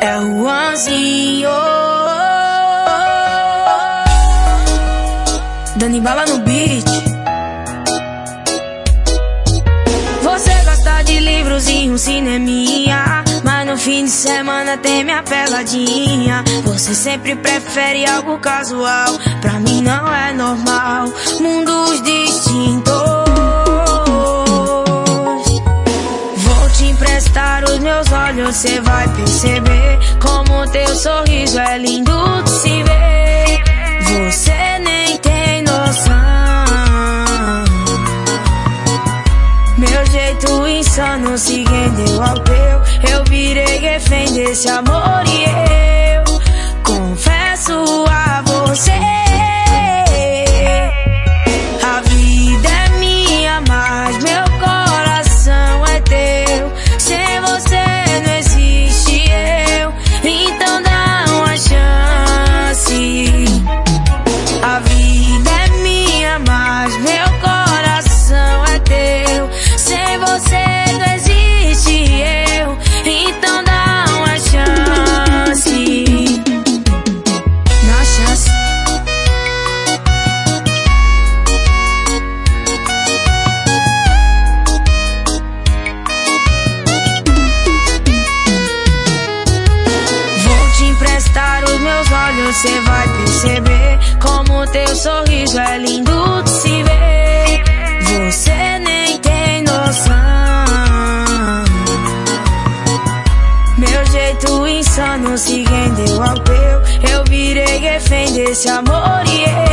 É o Anzinho. Dani bala no beat. Você gosta de livros e um cineminha. Mas no fim de semana tem minha peladinha. Você sempre prefere algo casual. Pra mim não é normal. Mundos distintos. Você vai perceber como teu sorriso é lindo de se ver. Você nem tem noção. Meu jeito insano se rendeu ao teu. Eu virei refém desse amor e eu você vai perceber como teu sorriso é lindo de se ver. Você nem tem noção. Meu jeito insano se rendeu ao teu. Eu virei refém desse amor e confesso